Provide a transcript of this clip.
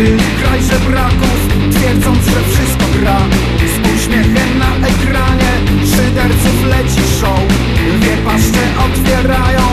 Ty kraj twierdząc, że wszystko gra. Z uśmiechem na ekranie, szyderców leci show. Dwie paszcze otwierają